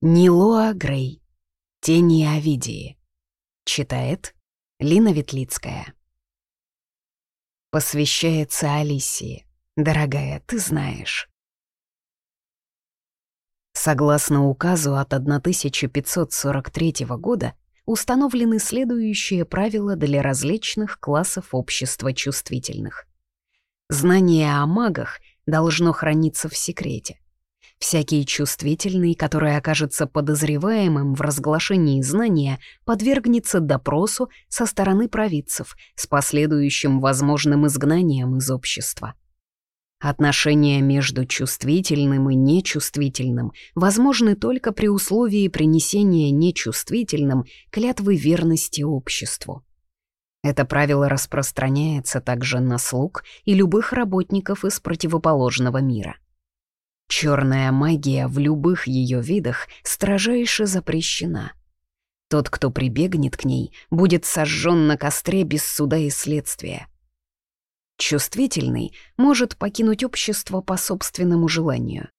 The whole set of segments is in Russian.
Нилоа Грей. Тени Овидии. Читает Лина Ветлицкая. Посвящается Алисии. Дорогая, ты знаешь. Согласно указу от 1543 года, установлены следующие правила для различных классов общества чувствительных. Знание о магах должно храниться в секрете. Всякий чувствительный, который окажется подозреваемым в разглашении знания, подвергнется допросу со стороны провидцев с последующим возможным изгнанием из общества. Отношения между чувствительным и нечувствительным возможны только при условии принесения нечувствительным клятвы верности обществу. Это правило распространяется также на слуг и любых работников из противоположного мира. Черная магия в любых ее видах строжайше запрещена. Тот, кто прибегнет к ней, будет сожжен на костре без суда и следствия. Чувствительный может покинуть общество по собственному желанию.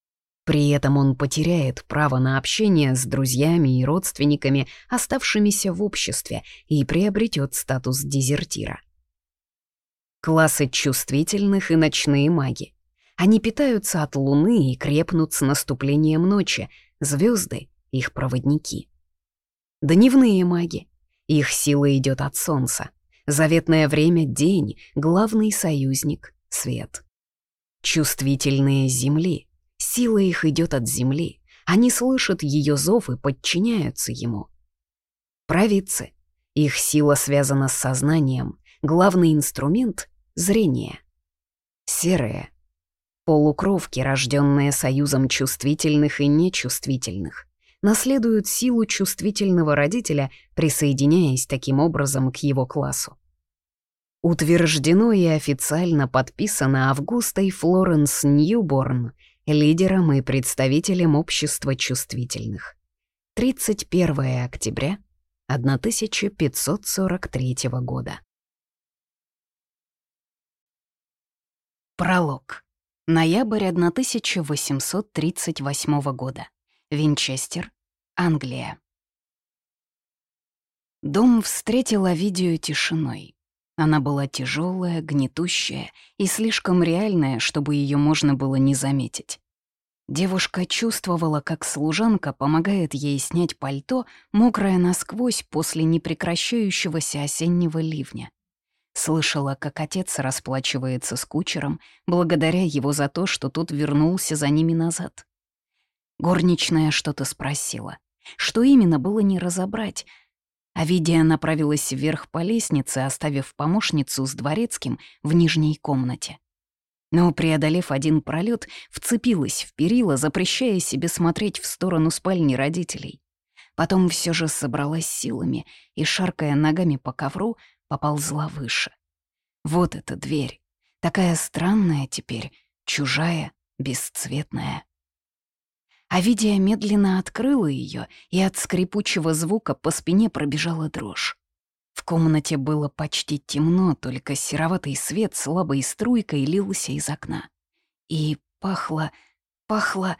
При этом он потеряет право на общение с друзьями и родственниками, оставшимися в обществе, и приобретет статус дезертира. Классы чувствительных и ночные маги. Они питаются от луны и крепнут с наступлением ночи, звезды — их проводники. Дневные маги. Их сила идет от солнца. Заветное время — день, главный союзник — свет. Чувствительные земли. Сила их идет от земли. Они слышат ее зов и подчиняются ему. Провидцы. Их сила связана с сознанием. Главный инструмент — зрение. Серые Полукровки, рожденные союзом чувствительных и нечувствительных, наследуют силу чувствительного родителя, присоединяясь таким образом к его классу. Утверждено и официально подписано Августой Флоренс Ньюборн, лидером и представителем общества чувствительных. 31 октября 1543 года. Пролог. Ноябрь 1838 года. Винчестер, Англия. Дом встретил Овидию тишиной. Она была тяжелая, гнетущая и слишком реальная, чтобы ее можно было не заметить. Девушка чувствовала, как служанка помогает ей снять пальто, мокрое насквозь после непрекращающегося осеннего ливня. Слышала, как отец расплачивается с кучером, благодаря его за то, что тот вернулся за ними назад. Горничная что-то спросила. Что именно было не разобрать. Авидия направилась вверх по лестнице, оставив помощницу с дворецким в нижней комнате. Но, преодолев один пролет, вцепилась в перила, запрещая себе смотреть в сторону спальни родителей. Потом все же собралась силами и, шаркая ногами по ковру, поползла выше. Вот эта дверь. Такая странная теперь, чужая, бесцветная. Авидия медленно открыла ее, и от скрипучего звука по спине пробежала дрожь. В комнате было почти темно, только сероватый свет слабой струйкой лился из окна. И пахло, пахло...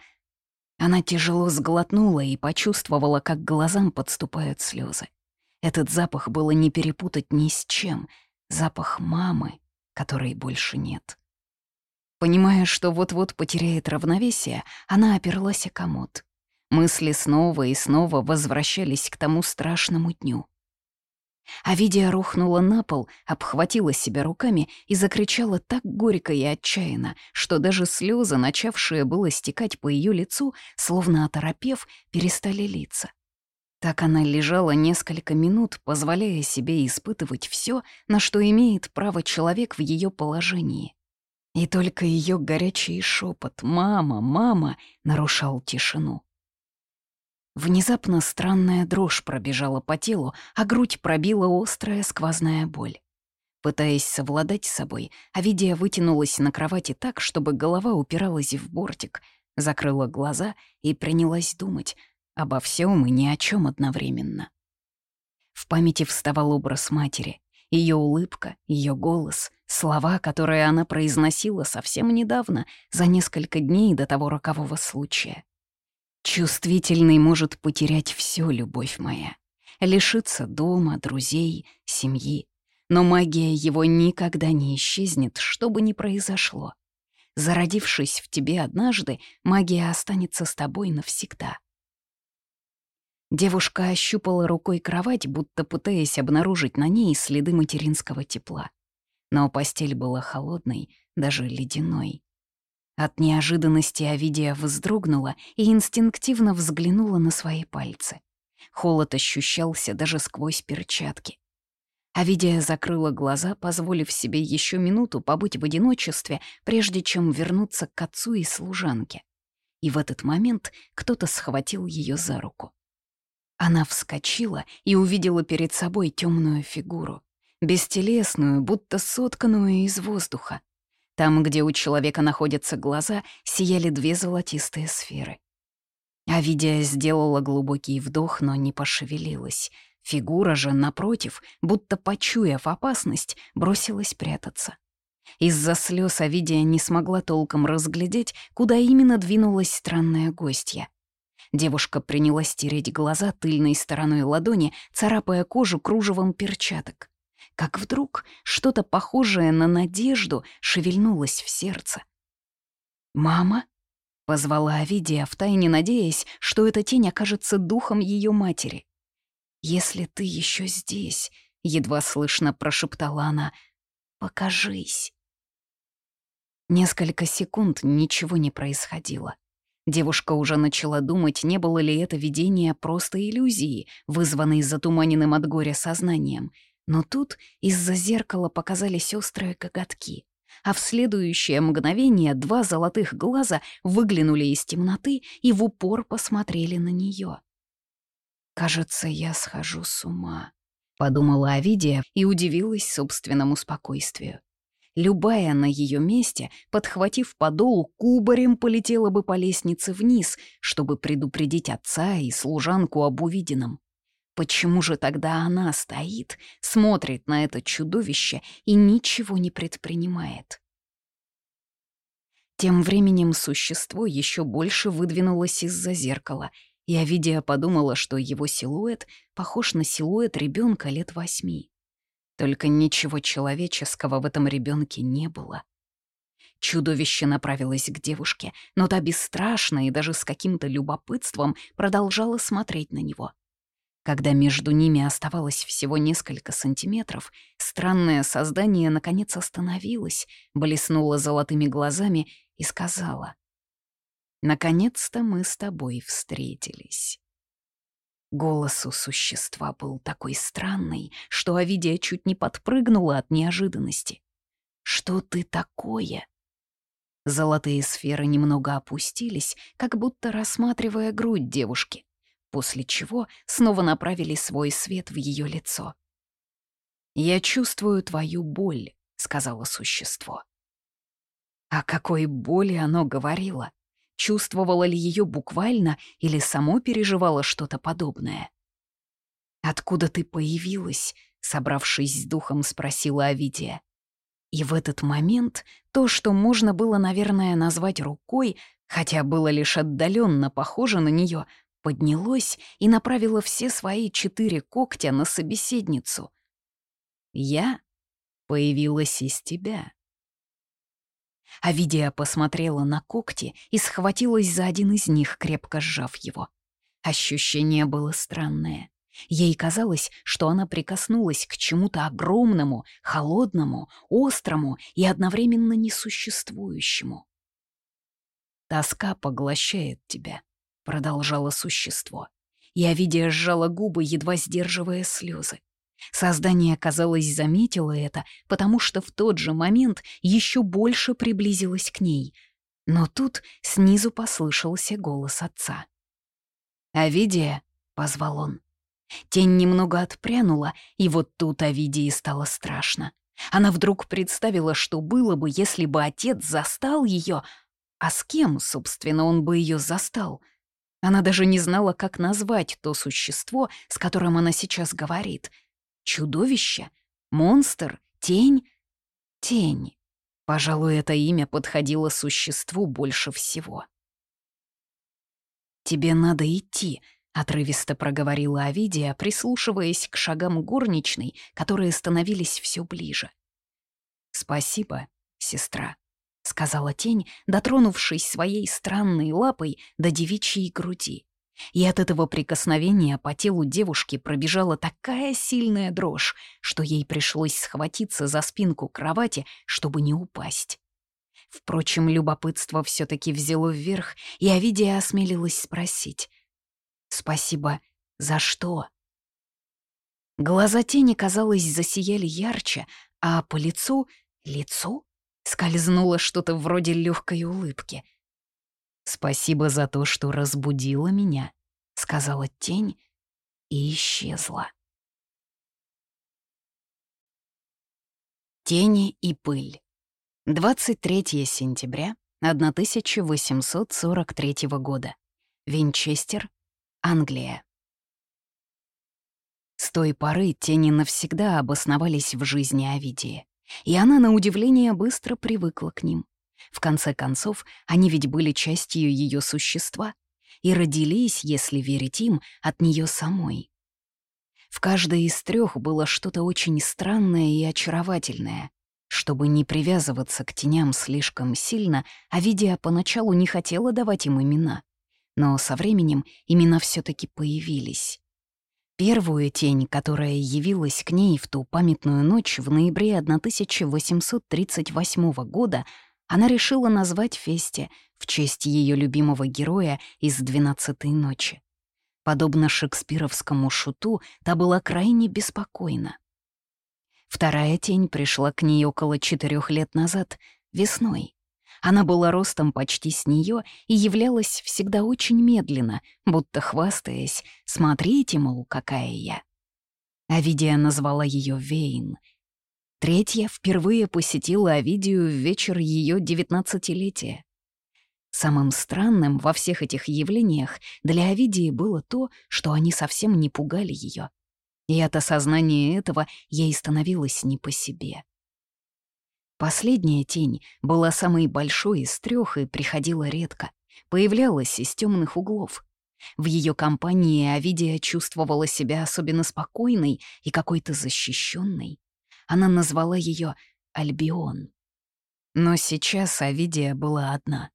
Она тяжело сглотнула и почувствовала, как глазам подступают слезы. Этот запах было не перепутать ни с чем. Запах мамы, которой больше нет. Понимая, что вот-вот потеряет равновесие, она оперлась о комод. Мысли снова и снова возвращались к тому страшному дню. Авидия рухнула на пол, обхватила себя руками и закричала так горько и отчаянно, что даже слезы, начавшие было стекать по ее лицу, словно оторопев, перестали литься. Так она лежала несколько минут, позволяя себе испытывать все, на что имеет право человек в ее положении. И только ее горячий шепот «Мама, мама!» нарушал тишину. Внезапно странная дрожь пробежала по телу, а грудь пробила острая сквозная боль. Пытаясь совладать с собой, Авидия вытянулась на кровати так, чтобы голова упиралась в бортик, закрыла глаза и принялась думать, обо всем и ни о чем одновременно. В памяти вставал образ матери, ее улыбка, ее голос, слова, которые она произносила совсем недавно, за несколько дней до того рокового случая. Чувствительный может потерять все, любовь моя, лишиться дома, друзей, семьи, но магия его никогда не исчезнет, что бы ни произошло. Зародившись в тебе однажды, магия останется с тобой навсегда. Девушка ощупала рукой кровать, будто пытаясь обнаружить на ней следы материнского тепла. Но постель была холодной, даже ледяной. От неожиданности Авидия вздрогнула и инстинктивно взглянула на свои пальцы. Холод ощущался даже сквозь перчатки. Авидия закрыла глаза, позволив себе еще минуту побыть в одиночестве, прежде чем вернуться к отцу и служанке. И в этот момент кто-то схватил ее за руку. Она вскочила и увидела перед собой темную фигуру, бестелесную, будто сотканную из воздуха. Там, где у человека находятся глаза, сияли две золотистые сферы. Авидия сделала глубокий вдох, но не пошевелилась. Фигура же, напротив, будто почуяв опасность, бросилась прятаться. Из-за слез Авидия не смогла толком разглядеть, куда именно двинулась странная гостья. Девушка принялась тереть глаза тыльной стороной ладони, царапая кожу кружевом перчаток. Как вдруг что-то похожее на надежду шевельнулось в сердце. «Мама?» — позвала Авидия, втайне надеясь, что эта тень окажется духом ее матери. «Если ты еще здесь», — едва слышно прошептала она, — «покажись». Несколько секунд ничего не происходило. Девушка уже начала думать, не было ли это видение просто иллюзии, вызванной затуманенным от горя сознанием. Но тут из-за зеркала показались острые коготки, а в следующее мгновение два золотых глаза выглянули из темноты и в упор посмотрели на нее. «Кажется, я схожу с ума», — подумала Авидия и удивилась собственному спокойствию. Любая на ее месте, подхватив подол, кубарем полетела бы по лестнице вниз, чтобы предупредить отца и служанку об увиденном. Почему же тогда она стоит, смотрит на это чудовище и ничего не предпринимает? Тем временем существо еще больше выдвинулось из-за зеркала, и Авидия подумала, что его силуэт похож на силуэт ребенка лет восьми. Только ничего человеческого в этом ребенке не было. Чудовище направилось к девушке, но та бесстрашно и даже с каким-то любопытством продолжала смотреть на него. Когда между ними оставалось всего несколько сантиметров, странное создание наконец остановилось, блеснуло золотыми глазами и сказала, «Наконец-то мы с тобой встретились». Голос у существа был такой странный, что Авидия чуть не подпрыгнула от неожиданности. «Что ты такое?» Золотые сферы немного опустились, как будто рассматривая грудь девушки, после чего снова направили свой свет в ее лицо. «Я чувствую твою боль», — сказала существо. О какой боли оно говорило? Чувствовала ли ее буквально или само переживала что-то подобное. «Откуда ты появилась?» — собравшись с духом, спросила Авидия. И в этот момент то, что можно было, наверное, назвать рукой, хотя было лишь отдаленно похоже на нее, поднялось и направило все свои четыре когтя на собеседницу. «Я появилась из тебя», Авидия посмотрела на когти и схватилась за один из них, крепко сжав его. Ощущение было странное. Ей казалось, что она прикоснулась к чему-то огромному, холодному, острому и одновременно несуществующему. «Тоска поглощает тебя», — продолжало существо. И Авидия сжала губы, едва сдерживая слезы. Создание, казалось, заметило это, потому что в тот же момент еще больше приблизилось к ней. Но тут снизу послышался голос отца. «Авидия», — позвал он. Тень немного отпрянула, и вот тут Авидии стало страшно. Она вдруг представила, что было бы, если бы отец застал ее, а с кем, собственно, он бы ее застал. Она даже не знала, как назвать то существо, с которым она сейчас говорит — Чудовище? Монстр? Тень? Тень. Пожалуй, это имя подходило существу больше всего. «Тебе надо идти», — отрывисто проговорила Авидия, прислушиваясь к шагам горничной, которые становились все ближе. «Спасибо, сестра», — сказала тень, дотронувшись своей странной лапой до девичьей груди. И от этого прикосновения по телу девушки пробежала такая сильная дрожь, что ей пришлось схватиться за спинку кровати, чтобы не упасть. Впрочем, любопытство все таки взяло вверх, и Авидия осмелилась спросить. «Спасибо. За что?» Глаза тени, казалось, засияли ярче, а по лицу... лицу? Скользнуло что-то вроде легкой улыбки. «Спасибо за то, что разбудила меня», — сказала тень и исчезла. Тени и пыль. 23 сентября 1843 года. Винчестер, Англия. С той поры тени навсегда обосновались в жизни Овидии, и она, на удивление, быстро привыкла к ним. В конце концов, они ведь были частью ее существа и родились, если верить им, от нее самой. В каждой из трех было что-то очень странное и очаровательное, чтобы не привязываться к теням слишком сильно, Авидия поначалу не хотела давать им имена. Но со временем имена все таки появились. Первую тень, которая явилась к ней в ту памятную ночь в ноябре 1838 года, она решила назвать Фесте в честь ее любимого героя из «Двенадцатой ночи». Подобно шекспировскому шуту, та была крайне беспокойна. Вторая тень пришла к ней около четырех лет назад, весной. Она была ростом почти с нее и являлась всегда очень медленно, будто хвастаясь «Смотрите, мол, какая я». Авидия назвала ее Вейн. Третья впервые посетила Авидию в вечер ее девятнадцатилетия. Самым странным во всех этих явлениях для Авидии было то, что они совсем не пугали ее. И от осознания этого ей становилось не по себе. Последняя тень была самой большой из трех и приходила редко, появлялась из темных углов. В ее компании Авидия чувствовала себя особенно спокойной и какой-то защищенной. Она назвала ее Альбион. Но сейчас Авидия была одна.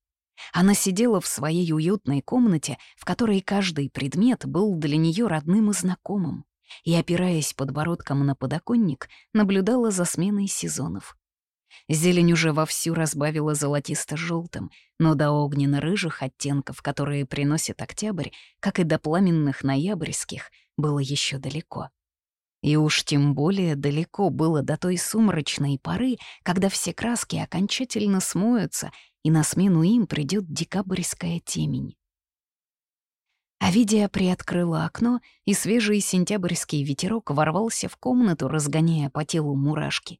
Она сидела в своей уютной комнате, в которой каждый предмет был для нее родным и знакомым и, опираясь подбородком на подоконник, наблюдала за сменой сезонов. Зелень уже вовсю разбавила золотисто желтым но до огненно-рыжих оттенков, которые приносит октябрь, как и до пламенных ноябрьских, было еще далеко. И уж тем более далеко было до той сумрачной поры, когда все краски окончательно смоются, и на смену им придет декабрьская темень. Авидия приоткрыла окно, и свежий сентябрьский ветерок ворвался в комнату, разгоняя по телу мурашки.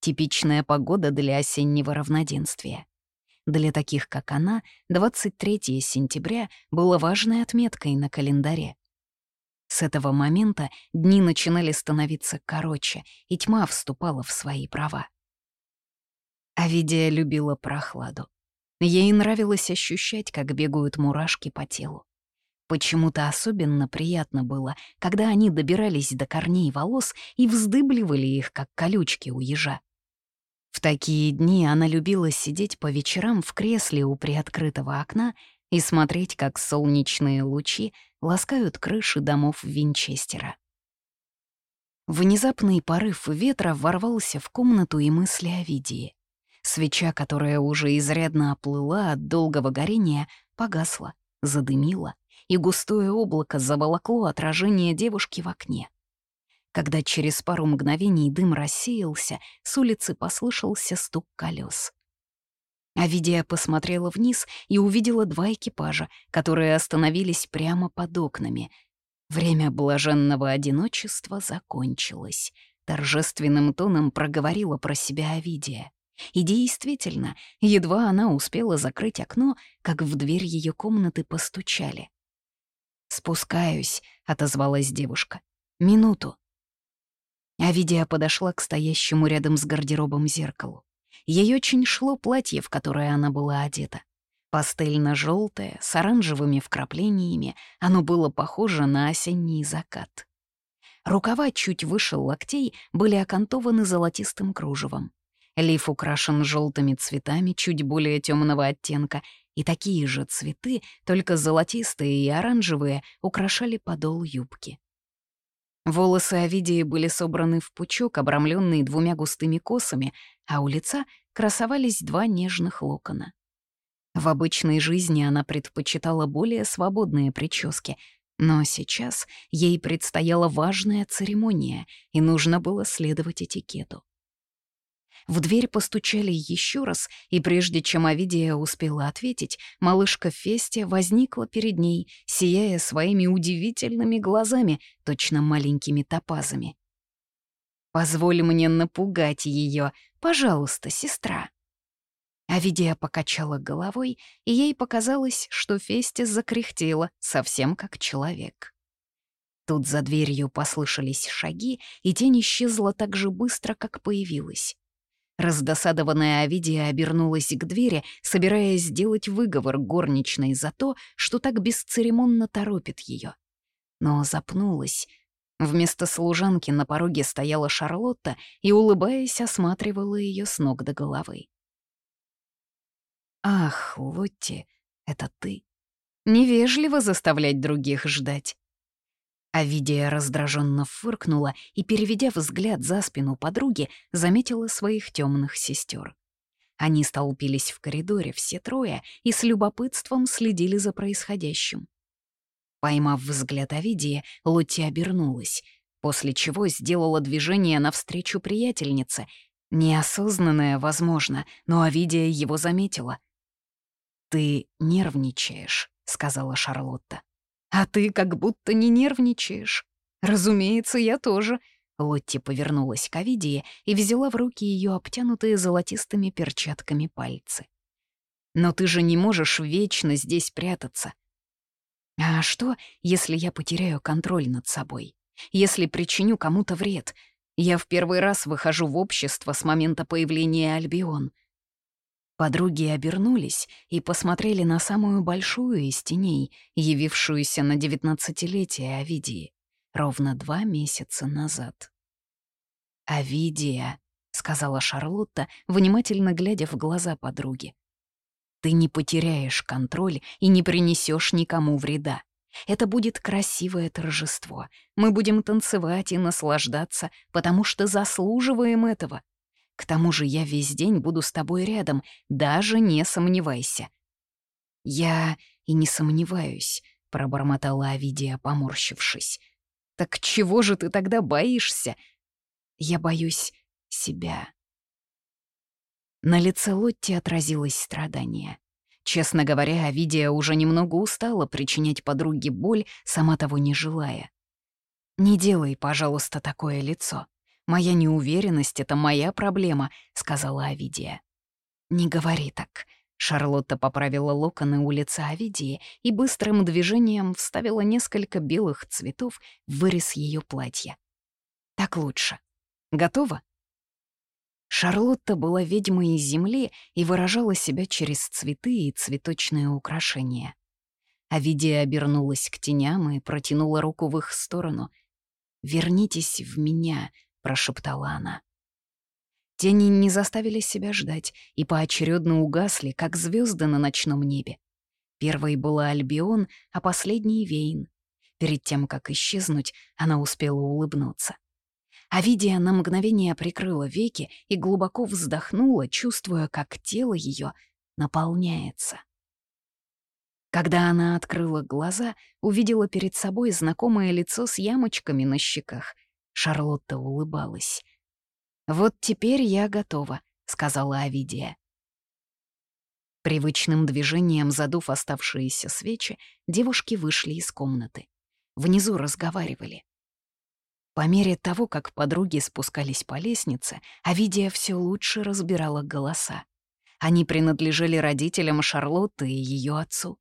Типичная погода для осеннего равноденствия. Для таких, как она, 23 сентября было важной отметкой на календаре. С этого момента дни начинали становиться короче, и тьма вступала в свои права. Авидия любила прохладу. Ей нравилось ощущать, как бегают мурашки по телу. Почему-то особенно приятно было, когда они добирались до корней волос и вздыбливали их, как колючки у ежа. В такие дни она любила сидеть по вечерам в кресле у приоткрытого окна и смотреть, как солнечные лучи ласкают крыши домов Винчестера. Внезапный порыв ветра ворвался в комнату и мысли о Видии. Свеча, которая уже изрядно оплыла от долгого горения, погасла, задымила, и густое облако заволокло отражение девушки в окне. Когда через пару мгновений дым рассеялся, с улицы послышался стук колес. Авидия посмотрела вниз и увидела два экипажа, которые остановились прямо под окнами. Время блаженного одиночества закончилось. Торжественным тоном проговорила про себя Авидия. И действительно, едва она успела закрыть окно, как в дверь ее комнаты постучали. «Спускаюсь», — отозвалась девушка. «Минуту». Авидия подошла к стоящему рядом с гардеробом зеркалу. Ей очень шло платье, в которое она была одета. Пастельно-желтое, с оранжевыми вкраплениями, оно было похоже на осенний закат. Рукава чуть выше локтей были окантованы золотистым кружевом. Лиф украшен желтыми цветами чуть более темного оттенка, и такие же цветы, только золотистые и оранжевые, украшали подол юбки. Волосы Овидии были собраны в пучок, обрамленный двумя густыми косами, а у лица красовались два нежных локона. В обычной жизни она предпочитала более свободные прически, но сейчас ей предстояла важная церемония, и нужно было следовать этикету. В дверь постучали еще раз, и прежде чем Авидия успела ответить, малышка Фестия возникла перед ней, сияя своими удивительными глазами, точно маленькими топазами. «Позволь мне напугать ее, пожалуйста, сестра», Авидия покачала головой, и ей показалось, что Фестис закряхтела, совсем как человек. Тут за дверью послышались шаги, и тень исчезла так же быстро, как появилась. Раздосадованная Авидия обернулась к двери, собираясь сделать выговор горничной за то, что так бесцеремонно торопит ее. Но запнулась. Вместо служанки на пороге стояла Шарлотта и, улыбаясь, осматривала ее с ног до головы. «Ах, Лотти, это ты. Невежливо заставлять других ждать». Авидия раздраженно фыркнула и, переведя взгляд за спину подруги, заметила своих темных сестер. Они столпились в коридоре все трое и с любопытством следили за происходящим. Поймав взгляд Авидии, Лотти обернулась, после чего сделала движение навстречу приятельнице. Неосознанное, возможно, но Авидия его заметила. «Ты нервничаешь», — сказала Шарлотта. «А ты как будто не нервничаешь». «Разумеется, я тоже». Лотти повернулась к Авидии и взяла в руки ее обтянутые золотистыми перчатками пальцы. «Но ты же не можешь вечно здесь прятаться». «А что, если я потеряю контроль над собой? Если причиню кому-то вред? Я в первый раз выхожу в общество с момента появления Альбион. Подруги обернулись и посмотрели на самую большую из теней, явившуюся на девятнадцатилетие Овидии, ровно два месяца назад. «Овидия», — сказала Шарлотта, внимательно глядя в глаза подруги. «Ты не потеряешь контроль и не принесешь никому вреда. Это будет красивое торжество. Мы будем танцевать и наслаждаться, потому что заслуживаем этого. К тому же я весь день буду с тобой рядом, даже не сомневайся». «Я и не сомневаюсь», — пробормотала Авидия, поморщившись. «Так чего же ты тогда боишься?» «Я боюсь себя». На лице Лотти отразилось страдание. Честно говоря, Авидия уже немного устала причинять подруге боль, сама того не желая. «Не делай, пожалуйста, такое лицо. Моя неуверенность — это моя проблема», — сказала Авидия. «Не говори так». Шарлотта поправила локоны у лица Авидии и быстрым движением вставила несколько белых цветов в вырез ее платья. «Так лучше. Готова?» Шарлотта была ведьмой из земли и выражала себя через цветы и цветочные украшения. Авидия обернулась к теням и протянула руку в их сторону. «Вернитесь в меня», прошептала она. Тени не заставили себя ждать и поочередно угасли, как звезды на ночном небе. Первой была Альбион, а последней — Вейн. Перед тем, как исчезнуть, она успела улыбнуться. Авидия на мгновение прикрыла веки и глубоко вздохнула, чувствуя, как тело ее наполняется. Когда она открыла глаза, увидела перед собой знакомое лицо с ямочками на щеках Шарлотта улыбалась. «Вот теперь я готова», — сказала Авидия. Привычным движением задув оставшиеся свечи, девушки вышли из комнаты. Внизу разговаривали. По мере того, как подруги спускались по лестнице, Авидия все лучше разбирала голоса. Они принадлежали родителям Шарлотты и ее отцу.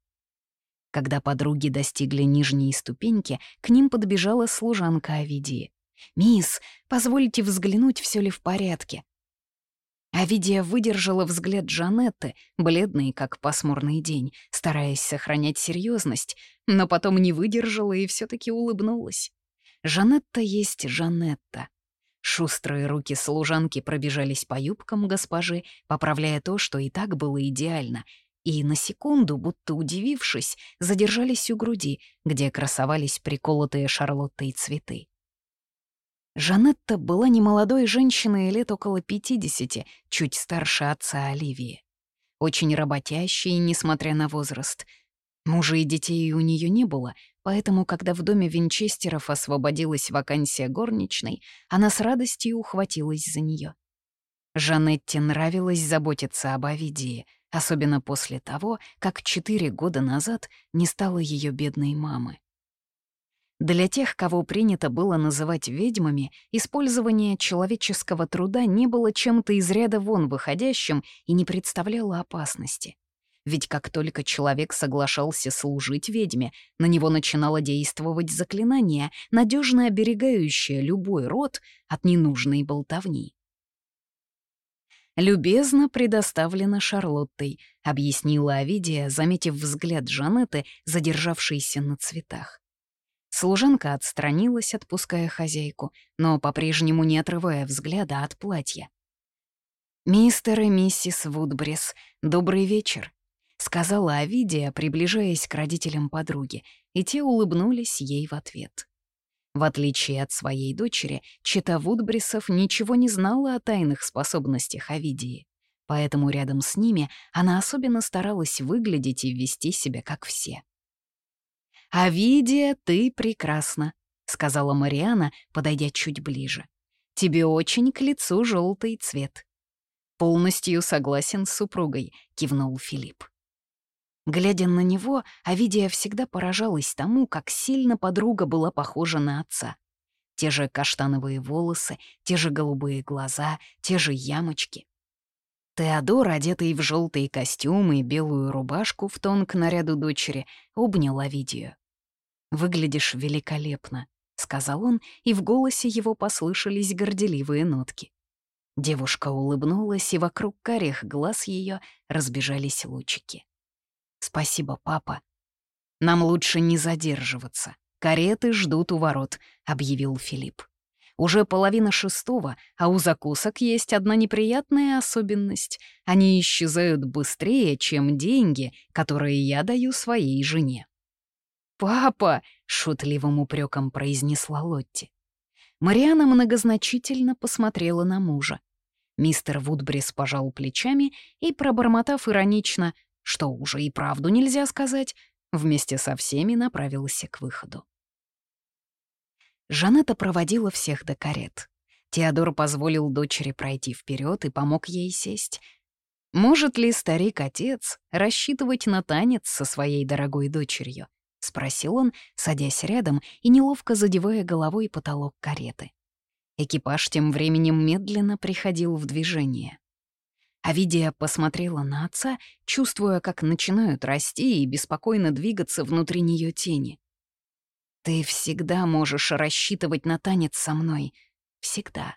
Когда подруги достигли нижней ступеньки, к ним подбежала служанка Авидии. «Мисс, позвольте взглянуть, все ли в порядке». Авидия выдержала взгляд Жанетты, бледный, как пасмурный день, стараясь сохранять серьезность, но потом не выдержала и все таки улыбнулась. Жанетта есть Жанетта. Шустрые руки служанки пробежались по юбкам госпожи, поправляя то, что и так было идеально, и на секунду, будто удивившись, задержались у груди, где красовались приколотые Шарлоттой цветы. Жанетта была немолодой женщиной лет около 50, чуть старше отца Оливии. Очень работящей, несмотря на возраст. Мужа и детей у нее не было, поэтому, когда в доме Винчестеров освободилась вакансия горничной, она с радостью ухватилась за нее. Жанетте нравилось заботиться об Авидии, особенно после того, как четыре года назад не стало ее бедной мамы. Для тех, кого принято было называть ведьмами, использование человеческого труда не было чем-то из ряда вон выходящим и не представляло опасности. Ведь как только человек соглашался служить ведьме, на него начинало действовать заклинание, надежно оберегающее любой род от ненужной болтовни. «Любезно предоставлено Шарлоттой», — объяснила Авидия, заметив взгляд Жанеты, задержавшийся на цветах. Служанка отстранилась, отпуская хозяйку, но по-прежнему не отрывая взгляда от платья. «Мистер и миссис Вудбрис, добрый вечер», — сказала Авидия, приближаясь к родителям подруги, и те улыбнулись ей в ответ. В отличие от своей дочери, чита Вудбрисов ничего не знала о тайных способностях Авидии, поэтому рядом с ними она особенно старалась выглядеть и вести себя как все. «Авидия, ты прекрасна», — сказала Мариана, подойдя чуть ближе. «Тебе очень к лицу желтый цвет». «Полностью согласен с супругой», — кивнул Филипп. Глядя на него, Авидия всегда поражалась тому, как сильно подруга была похожа на отца. Те же каштановые волосы, те же голубые глаза, те же ямочки. Теодор, одетый в желтый костюм и белую рубашку в тон к наряду дочери, обнял Авидию. «Выглядишь великолепно», — сказал он, и в голосе его послышались горделивые нотки. Девушка улыбнулась, и вокруг карих глаз ее разбежались лучики. «Спасибо, папа. Нам лучше не задерживаться. Кареты ждут у ворот», — объявил Филипп. Уже половина шестого, а у закусок есть одна неприятная особенность. Они исчезают быстрее, чем деньги, которые я даю своей жене. «Папа!» — шутливым упреком произнесла Лотти. Мариана многозначительно посмотрела на мужа. Мистер Вудбрис пожал плечами и, пробормотав иронично, что уже и правду нельзя сказать, вместе со всеми направился к выходу. Жанетта проводила всех до карет. Теодор позволил дочери пройти вперед и помог ей сесть. Может ли старик-отец рассчитывать на танец со своей дорогой дочерью? — спросил он, садясь рядом и неловко задевая головой потолок кареты. Экипаж тем временем медленно приходил в движение. Авидия посмотрела на отца, чувствуя, как начинают расти и беспокойно двигаться внутри нее тени. «Ты всегда можешь рассчитывать на танец со мной. Всегда».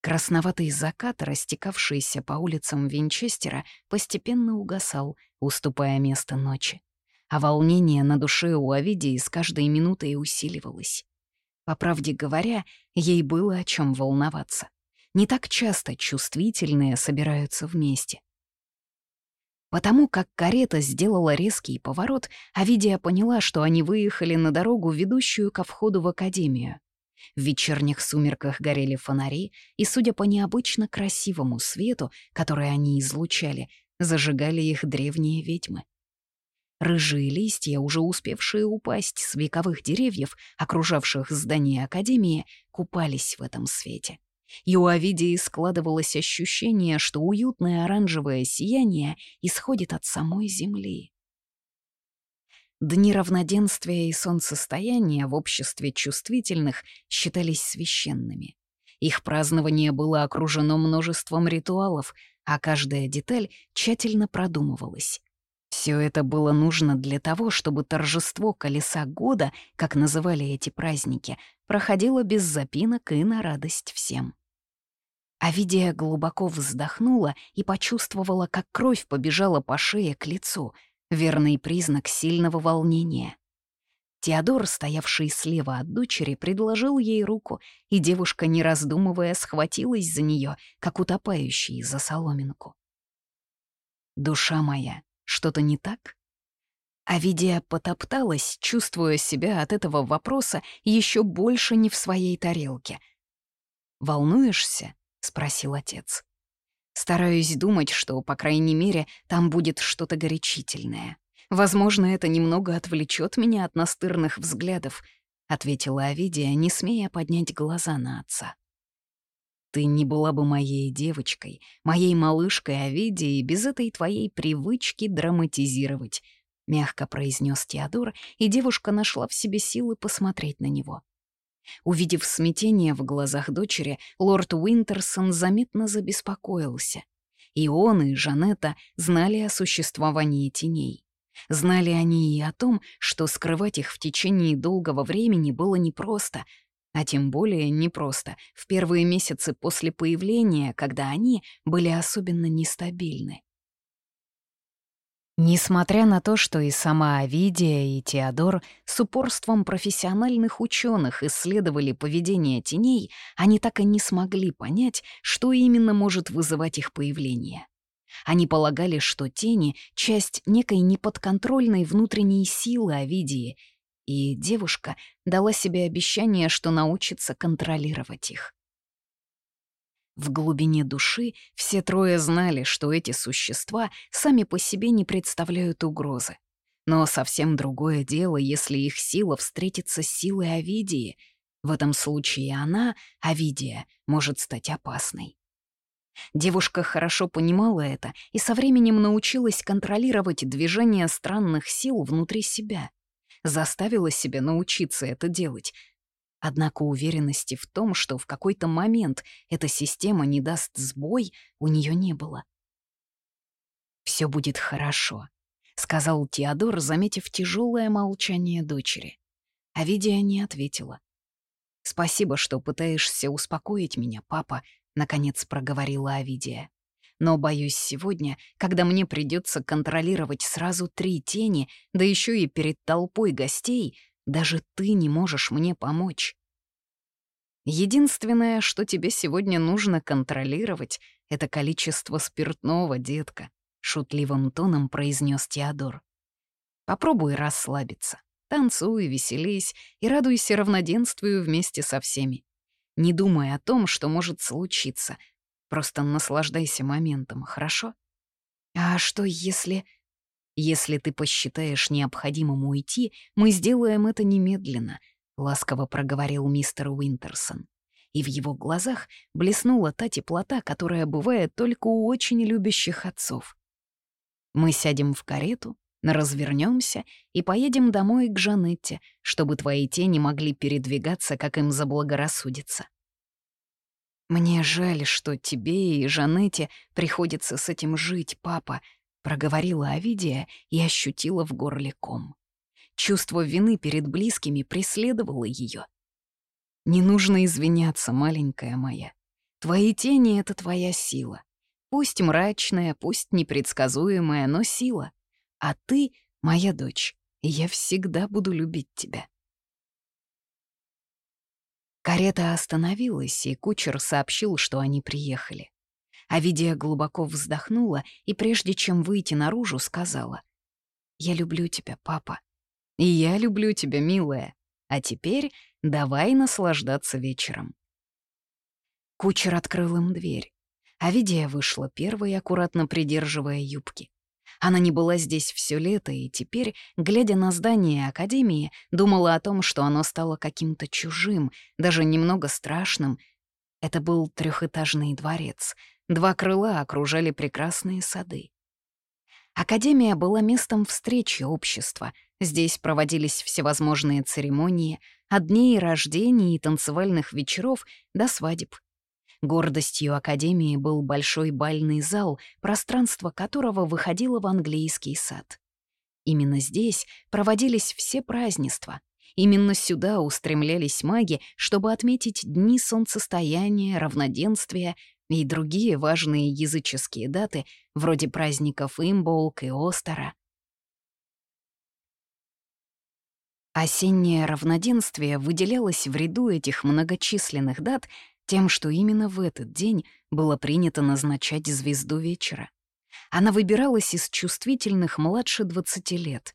Красноватый закат, растекавшийся по улицам Винчестера, постепенно угасал, уступая место ночи а волнение на душе у Овидии с каждой минутой усиливалось. По правде говоря, ей было о чем волноваться. Не так часто чувствительные собираются вместе. Потому как карета сделала резкий поворот, Авидия поняла, что они выехали на дорогу, ведущую ко входу в академию. В вечерних сумерках горели фонари, и, судя по необычно красивому свету, который они излучали, зажигали их древние ведьмы. Рыжие листья, уже успевшие упасть с вековых деревьев, окружавших здание Академии, купались в этом свете. И у Овидии складывалось ощущение, что уютное оранжевое сияние исходит от самой Земли. Дни равноденствия и солнцестояния в обществе чувствительных считались священными. Их празднование было окружено множеством ритуалов, а каждая деталь тщательно продумывалась. Все это было нужно для того, чтобы торжество колеса года, как называли эти праздники, проходило без запинок и на радость всем. Авидия глубоко вздохнула и почувствовала, как кровь побежала по шее к лицу, верный признак сильного волнения. Теодор, стоявший слева от дочери, предложил ей руку, и девушка, не раздумывая, схватилась за нее, как утопающий за соломинку. «Душа моя, что-то не так?» Авидия потопталась, чувствуя себя от этого вопроса еще больше не в своей тарелке. «Волнуешься?» — спросил отец. «Стараюсь думать, что, по крайней мере, там будет что-то горячительное. Возможно, это немного отвлечет меня от настырных взглядов», — ответила Авидия, не смея поднять глаза на отца. «Ты не была бы моей девочкой, моей малышкой Авидией без этой твоей привычки драматизировать», — мягко произнес Теодор, и девушка нашла в себе силы посмотреть на него. Увидев смятение в глазах дочери, лорд Уинтерсон заметно забеспокоился. И он, и Жанетта знали о существовании теней. Знали они и о том, что скрывать их в течение долгого времени было непросто, а тем более непросто в первые месяцы после появления, когда они были особенно нестабильны. Несмотря на то, что и сама Авидия, и Теодор с упорством профессиональных ученых исследовали поведение теней, они так и не смогли понять, что именно может вызывать их появление. Они полагали, что тени — часть некой неподконтрольной внутренней силы Авидии, и девушка дала себе обещание, что научится контролировать их. В глубине души все трое знали, что эти существа сами по себе не представляют угрозы. Но совсем другое дело, если их сила встретится с силой Авидии. В этом случае она, Авидия, может стать опасной. Девушка хорошо понимала это и со временем научилась контролировать движение странных сил внутри себя. Заставила себя научиться это делать. Однако уверенности в том, что в какой-то момент эта система не даст сбой, у нее не было. Все будет хорошо», — сказал Теодор, заметив тяжелое молчание дочери. А Видия не ответила. «Спасибо, что пытаешься успокоить меня, папа», — наконец проговорила Авидия. «Но, боюсь, сегодня, когда мне придется контролировать сразу три тени, да еще и перед толпой гостей, даже ты не можешь мне помочь. Единственное, что тебе сегодня нужно контролировать, это количество спиртного, детка», — шутливым тоном произнес Теодор. «Попробуй расслабиться, танцуй, веселись и радуйся равноденствию вместе со всеми. Не думай о том, что может случиться. Просто наслаждайся моментом, хорошо? А что если... Если ты посчитаешь необходимым уйти, мы сделаем это немедленно, — ласково проговорил мистер Уинтерсон. И в его глазах блеснула та теплота, которая бывает только у очень любящих отцов. Мы сядем в карету, развернемся и поедем домой к Жанетте, чтобы твои тени могли передвигаться, как им заблагорассудится. «Мне жаль, что тебе и Жанетте приходится с этим жить, папа», — проговорила Авидия и ощутила в горле ком. Чувство вины перед близкими преследовало ее. «Не нужно извиняться, маленькая моя. Твои тени — это твоя сила. Пусть мрачная, пусть непредсказуемая, но сила. А ты — моя дочь, и я всегда буду любить тебя». Карета остановилась, и кучер сообщил, что они приехали. Авидия глубоко вздохнула и, прежде чем выйти наружу, сказала, «Я люблю тебя, папа». «И я люблю тебя, милая. А теперь давай наслаждаться вечером». Кучер открыл им дверь. Авидия вышла первой, аккуратно придерживая юбки. Она не была здесь все лето и теперь, глядя на здание Академии, думала о том, что оно стало каким-то чужим, даже немного страшным. Это был трехэтажный дворец. Два крыла окружали прекрасные сады. Академия была местом встречи общества. Здесь проводились всевозможные церемонии, от дней рождений и танцевальных вечеров до свадеб. Гордостью Академии был большой бальный зал, пространство которого выходило в английский сад. Именно здесь проводились все празднества. Именно сюда устремлялись маги, чтобы отметить дни солнцестояния, равноденствия, и другие важные языческие даты, вроде праздников Имболк и Остера. Осеннее равноденствие выделялось в ряду этих многочисленных дат тем, что именно в этот день было принято назначать звезду вечера. Она выбиралась из чувствительных младше 20 лет.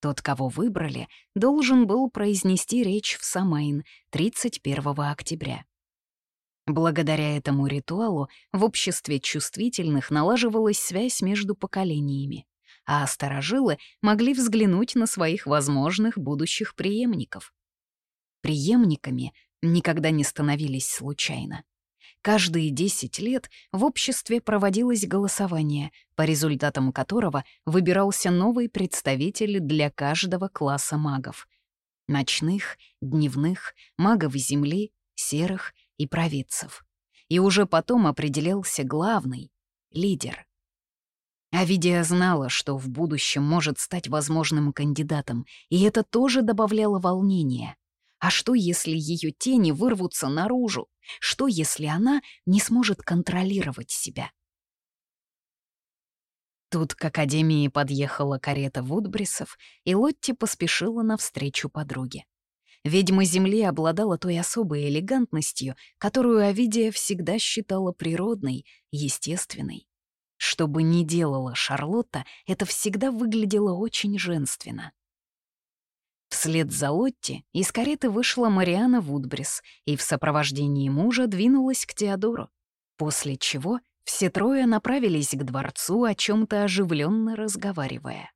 Тот, кого выбрали, должен был произнести речь в Самайн 31 октября. Благодаря этому ритуалу в обществе чувствительных налаживалась связь между поколениями а старожилы могли взглянуть на своих возможных будущих преемников. Преемниками никогда не становились случайно. Каждые 10 лет в обществе проводилось голосование, по результатам которого выбирался новый представитель для каждого класса магов. Ночных, дневных, магов Земли, серых и провидцев. И уже потом определялся главный — лидер — Авидия знала, что в будущем может стать возможным кандидатом, и это тоже добавляло волнения. А что, если ее тени вырвутся наружу? Что, если она не сможет контролировать себя? Тут к Академии подъехала карета Вудбрисов, и Лотти поспешила навстречу подруге. Ведьма Земли обладала той особой элегантностью, которую Авидия всегда считала природной, естественной. Что бы ни делала Шарлотта, это всегда выглядело очень женственно. Вслед за Лотти из кареты вышла Мариана Вудбрис и в сопровождении мужа двинулась к Теодору, после чего все трое направились к дворцу, о чем то оживленно разговаривая.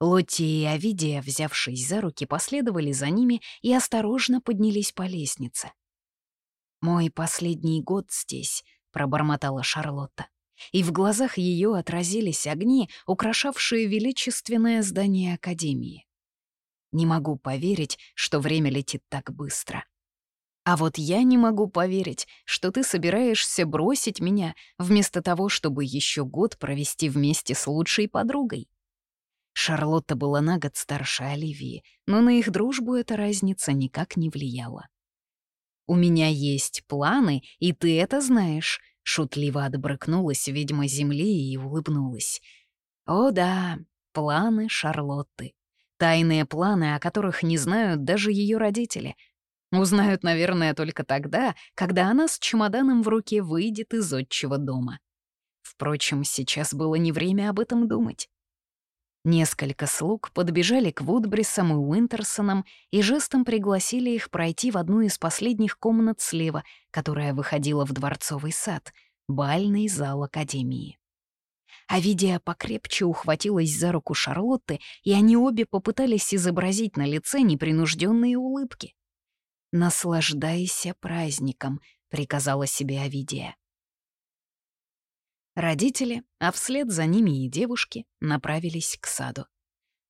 Лотти и Авидия, взявшись за руки, последовали за ними и осторожно поднялись по лестнице. «Мой последний год здесь», — пробормотала Шарлотта и в глазах ее отразились огни, украшавшие величественное здание Академии. Не могу поверить, что время летит так быстро. А вот я не могу поверить, что ты собираешься бросить меня, вместо того, чтобы еще год провести вместе с лучшей подругой. Шарлотта была на год старше Оливии, но на их дружбу эта разница никак не влияла. «У меня есть планы, и ты это знаешь», Шутливо отбрыкнулась ведьма земли и улыбнулась. О да, планы Шарлотты. Тайные планы, о которых не знают даже ее родители. Узнают, наверное, только тогда, когда она с чемоданом в руке выйдет из отчего дома. Впрочем, сейчас было не время об этом думать. Несколько слуг подбежали к Вудбрисам и Уинтерсонам и жестом пригласили их пройти в одну из последних комнат слева, которая выходила в дворцовый сад, бальный зал Академии. Авидия покрепче ухватилась за руку Шарлотты, и они обе попытались изобразить на лице непринужденные улыбки. «Наслаждайся праздником», — приказала себе Авидия. Родители, а вслед за ними и девушки, направились к саду.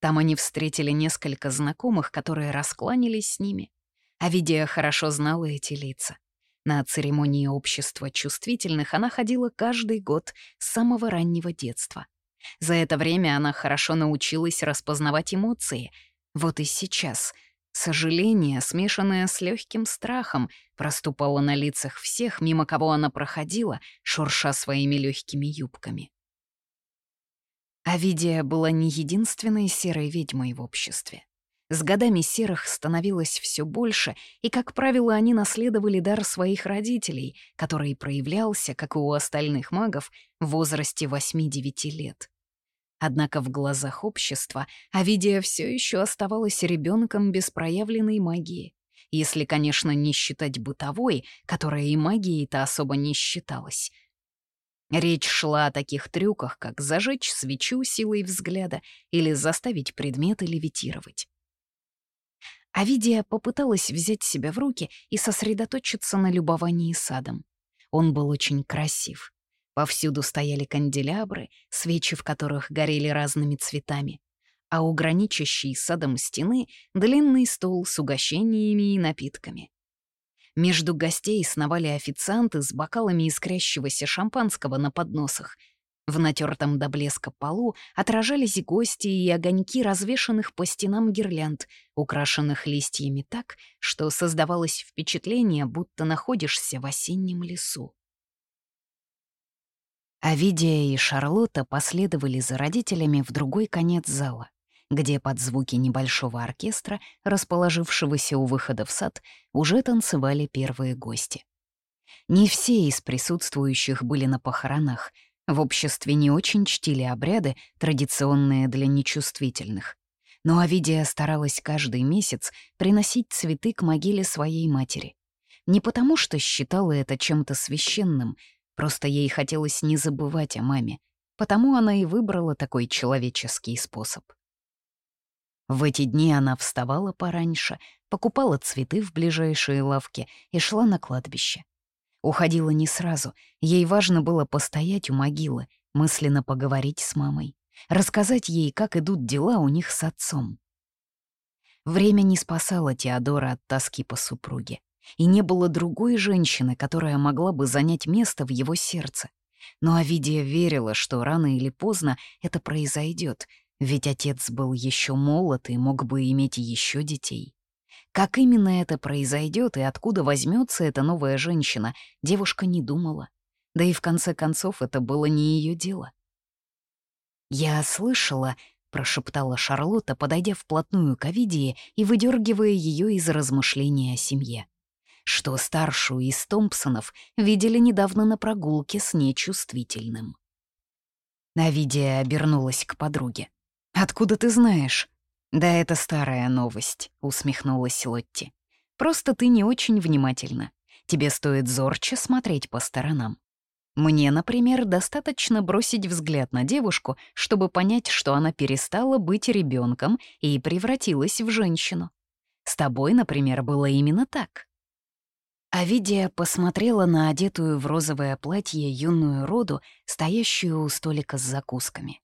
Там они встретили несколько знакомых, которые раскланялись с ними. Авидия хорошо знала эти лица. На церемонии общества чувствительных она ходила каждый год с самого раннего детства. За это время она хорошо научилась распознавать эмоции. Вот и сейчас — Сожаление, смешанное с легким страхом, проступало на лицах всех, мимо кого она проходила, шурша своими легкими юбками. Авидия была не единственной серой ведьмой в обществе. С годами серых становилось все больше, и, как правило, они наследовали дар своих родителей, который проявлялся, как и у остальных магов, в возрасте 8-9 лет. Однако в глазах общества Авидия все еще оставалась ребенком без проявленной магии, если, конечно, не считать бытовой, которая и магией-то особо не считалась. Речь шла о таких трюках, как зажечь свечу силой взгляда или заставить предметы левитировать. Авидия попыталась взять себя в руки и сосредоточиться на любовании садом. Он был очень красив. Повсюду стояли канделябры, свечи в которых горели разными цветами, а у граничащей садом стены — длинный стол с угощениями и напитками. Между гостей сновали официанты с бокалами искрящегося шампанского на подносах. В натертом до блеска полу отражались гости и огоньки развешанных по стенам гирлянд, украшенных листьями так, что создавалось впечатление, будто находишься в осеннем лесу. Авидия и Шарлотта последовали за родителями в другой конец зала, где под звуки небольшого оркестра, расположившегося у выхода в сад, уже танцевали первые гости. Не все из присутствующих были на похоронах, в обществе не очень чтили обряды, традиционные для нечувствительных. Но Авидия старалась каждый месяц приносить цветы к могиле своей матери. Не потому, что считала это чем-то священным, просто ей хотелось не забывать о маме, потому она и выбрала такой человеческий способ. В эти дни она вставала пораньше, покупала цветы в ближайшие лавки и шла на кладбище. Уходила не сразу, ей важно было постоять у могилы, мысленно поговорить с мамой, рассказать ей, как идут дела у них с отцом. Время не спасало Теодора от тоски по супруге и не было другой женщины, которая могла бы занять место в его сердце. Но Авидия верила, что рано или поздно это произойдет, ведь отец был еще молод и мог бы иметь еще детей. Как именно это произойдет и откуда возьмется эта новая женщина, девушка не думала. Да и в конце концов это было не ее дело. «Я слышала», — прошептала Шарлотта, подойдя вплотную к Авидии и выдергивая ее из размышления о семье что старшую из Томпсонов видели недавно на прогулке с нечувствительным. Навидия обернулась к подруге. «Откуда ты знаешь?» «Да это старая новость», — усмехнулась Лотти. «Просто ты не очень внимательна. Тебе стоит зорче смотреть по сторонам. Мне, например, достаточно бросить взгляд на девушку, чтобы понять, что она перестала быть ребенком и превратилась в женщину. С тобой, например, было именно так. Авидия посмотрела на одетую в розовое платье юную Роду, стоящую у столика с закусками.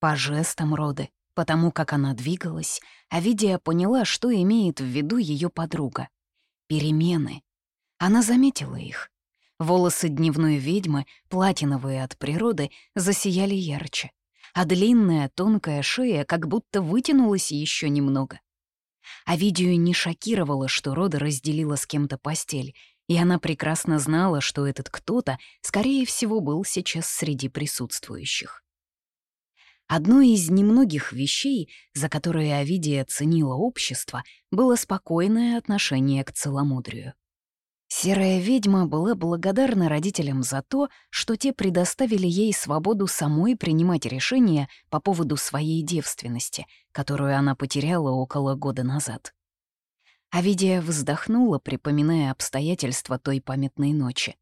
По жестам Роды, потому как она двигалась, Авидия поняла, что имеет в виду ее подруга. Перемены. Она заметила их. Волосы дневной ведьмы, платиновые от природы, засияли ярче, а длинная тонкая шея как будто вытянулась еще немного. А видео не шокировало, что Рода разделила с кем-то постель, и она прекрасно знала, что этот кто-то, скорее всего, был сейчас среди присутствующих. Одной из немногих вещей, за которые Овидия ценила общество, было спокойное отношение к целомудрию. Серая ведьма была благодарна родителям за то, что те предоставили ей свободу самой принимать решения по поводу своей девственности, которую она потеряла около года назад. Авидия вздохнула, припоминая обстоятельства той памятной ночи.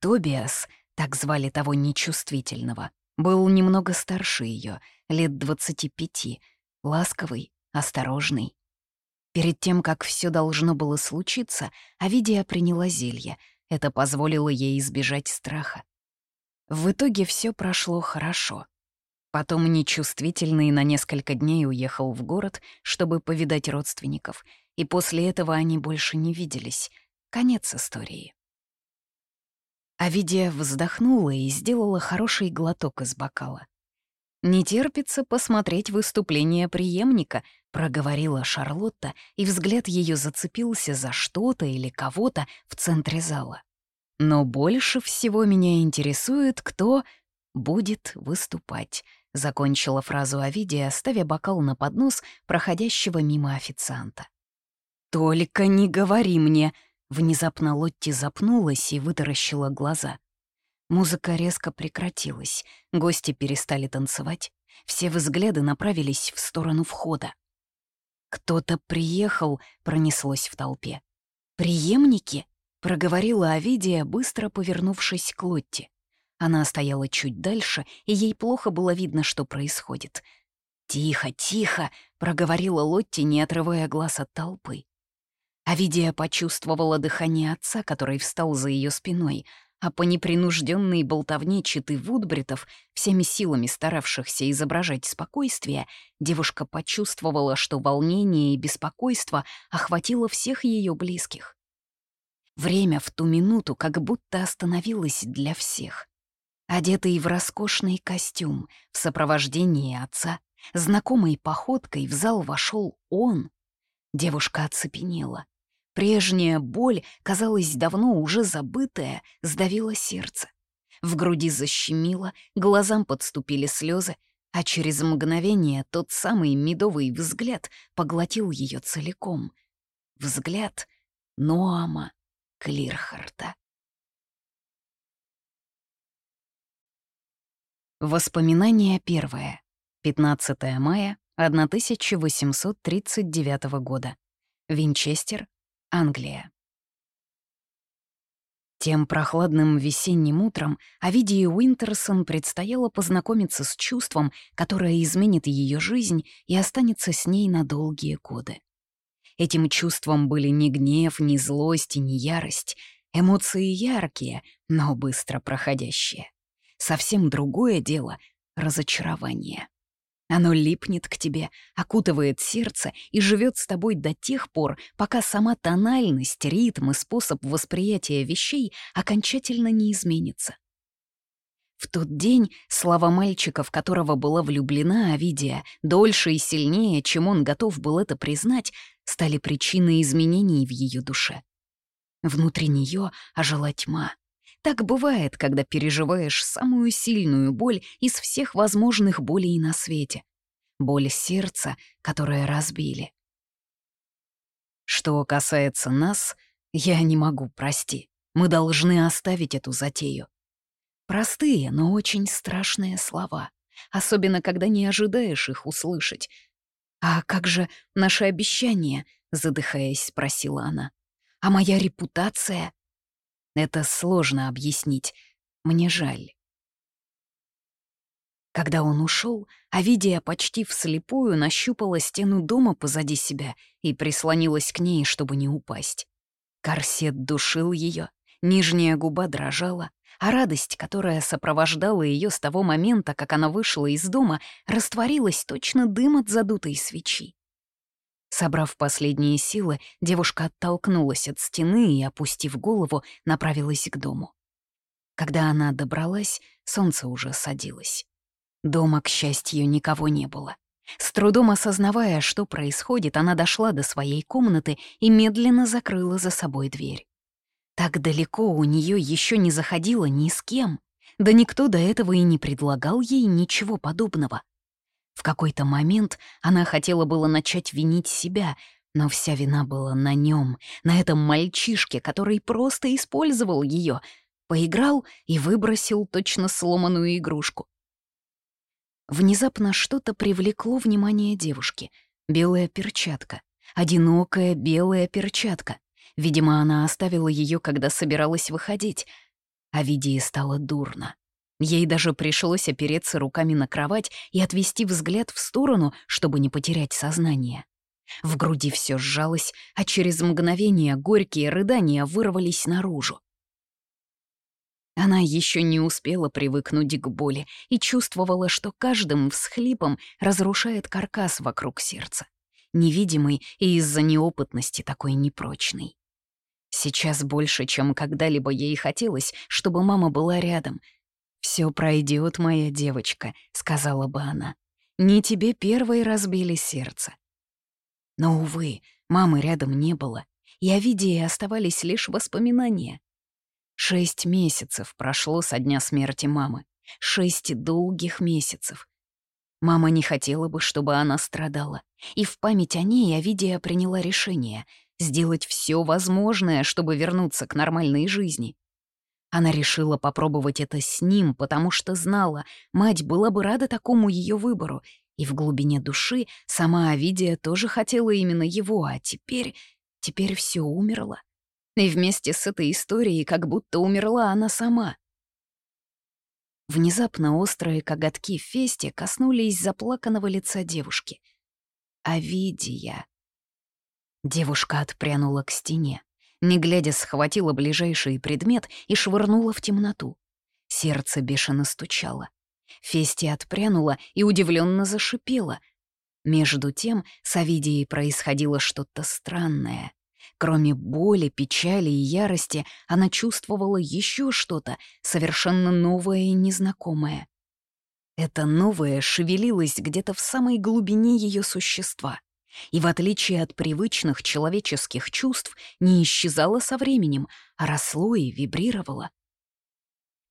Тобиас, так звали того нечувствительного, был немного старше ее, лет двадцати пяти, ласковый, осторожный. Перед тем, как все должно было случиться, Авидия приняла зелье. Это позволило ей избежать страха. В итоге все прошло хорошо. Потом нечувствительный на несколько дней уехал в город, чтобы повидать родственников, и после этого они больше не виделись. Конец истории. Авидия вздохнула и сделала хороший глоток из бокала. «Не терпится посмотреть выступление преемника», — проговорила Шарлотта, и взгляд ее зацепился за что-то или кого-то в центре зала. «Но больше всего меня интересует, кто будет выступать», — закончила фразу Овидия, ставя бокал на поднос проходящего мимо официанта. «Только не говори мне!» Внезапно Лотти запнулась и вытаращила глаза. Музыка резко прекратилась, гости перестали танцевать, все взгляды направились в сторону входа. «Кто-то приехал», — пронеслось в толпе. «Приемники?» — проговорила Авидия, быстро повернувшись к Лотти. Она стояла чуть дальше, и ей плохо было видно, что происходит. «Тихо, тихо!» — проговорила Лотти, не отрывая глаз от толпы. Авидия почувствовала дыхание отца, который встал за ее спиной, а по непринужденной болтовне читы Вудбритов, всеми силами старавшихся изображать спокойствие, девушка почувствовала, что волнение и беспокойство охватило всех ее близких. Время в ту минуту как будто остановилось для всех. Одетый в роскошный костюм, в сопровождении отца, знакомой походкой в зал вошел он. Девушка оцепенела. Прежняя боль, казалось, давно уже забытая, сдавила сердце. В груди защемило, глазам подступили слезы, а через мгновение тот самый медовый взгляд поглотил ее целиком. Взгляд Ноама Клирхарта. Воспоминание первое. 15 мая 1839 года. Винчестер, Англия. Тем прохладным весенним утром Авидии Уинтерсон предстояло познакомиться с чувством, которое изменит ее жизнь и останется с ней на долгие годы. Этим чувством были ни гнев, ни злость и ни ярость. Эмоции яркие, но быстро проходящие. Совсем другое дело — разочарование. Оно липнет к тебе, окутывает сердце и живет с тобой до тех пор, пока сама тональность, ритм и способ восприятия вещей окончательно не изменится. В тот день слова мальчика, в которого была влюблена Авидия, дольше и сильнее, чем он готов был это признать, стали причиной изменений в ее душе. Внутри нее ожила тьма. Так бывает, когда переживаешь самую сильную боль из всех возможных болей на свете. Боль сердца, которое разбили. Что касается нас, я не могу, прости. Мы должны оставить эту затею. Простые, но очень страшные слова, особенно когда не ожидаешь их услышать. «А как же наше обещание?» — задыхаясь, спросила она. «А моя репутация?» «Это сложно объяснить. Мне жаль». Когда он ушел, Авидия почти вслепую нащупала стену дома позади себя и прислонилась к ней, чтобы не упасть. Корсет душил ее, нижняя губа дрожала, а радость, которая сопровождала ее с того момента, как она вышла из дома, растворилась точно дым от задутой свечи. Собрав последние силы, девушка оттолкнулась от стены и, опустив голову, направилась к дому. Когда она добралась, солнце уже садилось. Дома, к счастью, никого не было. С трудом осознавая, что происходит, она дошла до своей комнаты и медленно закрыла за собой дверь. Так далеко у нее еще не заходила ни с кем. Да никто до этого и не предлагал ей ничего подобного. В какой-то момент она хотела было начать винить себя, но вся вина была на нем, на этом мальчишке, который просто использовал ее, поиграл и выбросил точно сломанную игрушку. Внезапно что-то привлекло внимание девушки. Белая перчатка. Одинокая белая перчатка. Видимо, она оставила ее, когда собиралась выходить. А Видии стало дурно. Ей даже пришлось опереться руками на кровать и отвести взгляд в сторону, чтобы не потерять сознание. В груди все сжалось, а через мгновение горькие рыдания вырвались наружу. Она еще не успела привыкнуть к боли и чувствовала, что каждым всхлипом разрушает каркас вокруг сердца, невидимый и из-за неопытности такой непрочный. Сейчас больше, чем когда-либо ей хотелось, чтобы мама была рядом. Все пройдет, моя девочка», — сказала бы она. «Не тебе первой разбили сердце». Но, увы, мамы рядом не было, и о Видии оставались лишь воспоминания. Шесть месяцев прошло со дня смерти мамы. Шесть долгих месяцев. Мама не хотела бы, чтобы она страдала, и в память о ней Авидия приняла решение — сделать все возможное, чтобы вернуться к нормальной жизни. Она решила попробовать это с ним, потому что знала, мать была бы рада такому ее выбору, и в глубине души сама Авидия тоже хотела именно его, а теперь... теперь все умерло. И вместе с этой историей как будто умерла она сама. Внезапно острые коготки Фести коснулись заплаканного лица девушки. «Авидия», Девушка отпрянула к стене. Не глядя, схватила ближайший предмет и швырнула в темноту. Сердце бешено стучало. Фести отпрянула и удивленно зашипела. Между тем с Авидией происходило что-то странное. Кроме боли, печали и ярости, она чувствовала еще что-то, совершенно новое и незнакомое. Это новое шевелилось где-то в самой глубине ее существа и, в отличие от привычных человеческих чувств, не исчезало со временем, а росло и вибрировало.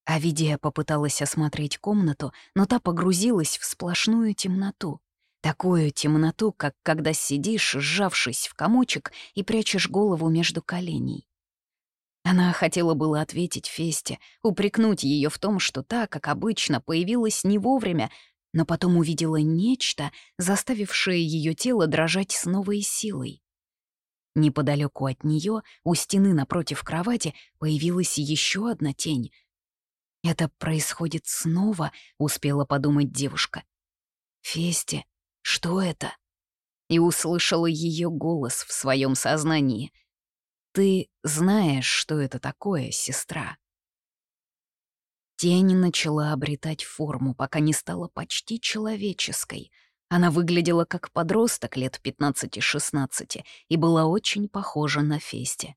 Авидия попыталась осмотреть комнату, но та погрузилась в сплошную темноту. Такую темноту, как когда сидишь, сжавшись в комочек и прячешь голову между коленей. Она хотела было ответить Фесте, упрекнуть ее в том, что та, как обычно, появилась не вовремя, но потом увидела нечто, заставившее ее тело дрожать с новой силой. Неподалеку от нее, у стены напротив кровати, появилась еще одна тень. «Это происходит снова», — успела подумать девушка. «Фесте, что это?» И услышала ее голос в своем сознании — ты знаешь, что это такое, сестра. Тень начала обретать форму, пока не стала почти человеческой. Она выглядела как подросток лет 15-16 и была очень похожа на Фесте.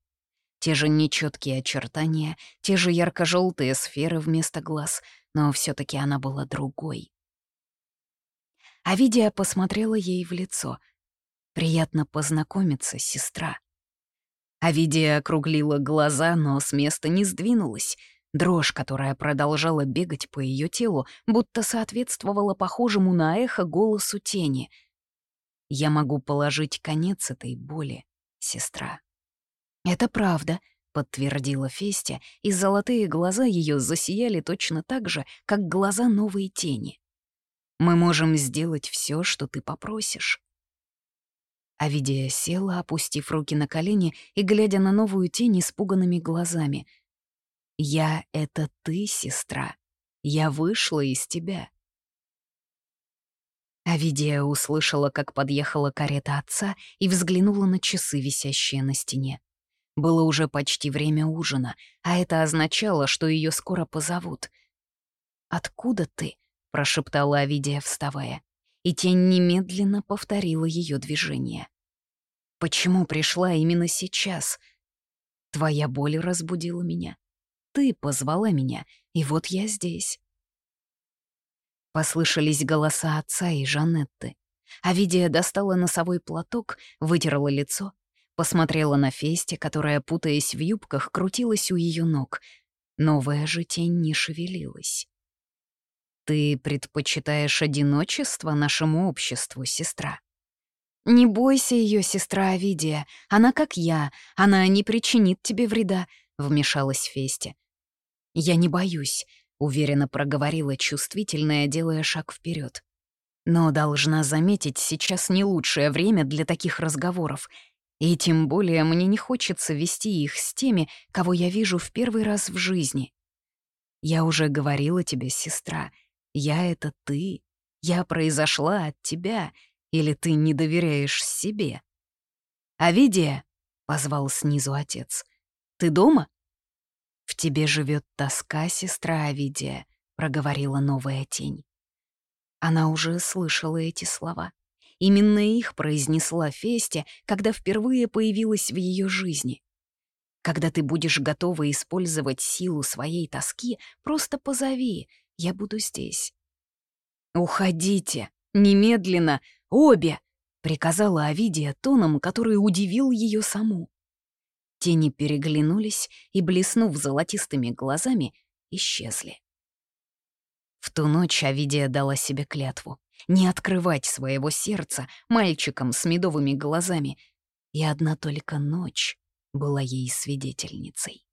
Те же нечеткие очертания, те же ярко-желтые сферы вместо глаз, но все таки она была другой. Авидия посмотрела ей в лицо. «Приятно познакомиться, сестра». Авидия округлила глаза, но с места не сдвинулась. Дрожь, которая продолжала бегать по ее телу, будто соответствовала похожему на эхо голосу тени. «Я могу положить конец этой боли, сестра». «Это правда», — подтвердила Фестя, и золотые глаза ее засияли точно так же, как глаза новой тени. «Мы можем сделать все, что ты попросишь». Авидия села, опустив руки на колени и глядя на новую тень испуганными глазами. «Я — это ты, сестра. Я вышла из тебя». Авидия услышала, как подъехала карета отца и взглянула на часы, висящие на стене. Было уже почти время ужина, а это означало, что ее скоро позовут. «Откуда ты?» — прошептала Авидия, вставая и тень немедленно повторила ее движение. «Почему пришла именно сейчас? Твоя боль разбудила меня. Ты позвала меня, и вот я здесь». Послышались голоса отца и Жанетты. Авидия достала носовой платок, вытерла лицо, посмотрела на Фесте, которая, путаясь в юбках, крутилась у ее ног. Новая же тень не шевелилась. Ты предпочитаешь одиночество нашему обществу, сестра? Не бойся ее, сестра Авидия. Она как я, она не причинит тебе вреда, вмешалась Фесте. Я не боюсь, уверенно проговорила чувствительная, делая шаг вперед. Но должна заметить, сейчас не лучшее время для таких разговоров. И тем более мне не хочется вести их с теми, кого я вижу в первый раз в жизни. Я уже говорила тебе, сестра, я — это ты. Я произошла от тебя. Или ты не доверяешь себе? «Авидия!» — позвал снизу отец. «Ты дома?» «В тебе живет тоска, сестра Авидия», — проговорила новая тень. Она уже слышала эти слова. Именно их произнесла Фесте, когда впервые появилась в ее жизни. Когда ты будешь готова использовать силу своей тоски, просто позови, я буду здесь». «Уходите! Немедленно! Обе!» — приказала Авидия тоном, который удивил ее саму. Тени переглянулись и, блеснув золотистыми глазами, исчезли. В ту ночь Авидия дала себе клятву не открывать своего сердца мальчикам с медовыми глазами, и одна только ночь была ей свидетельницей.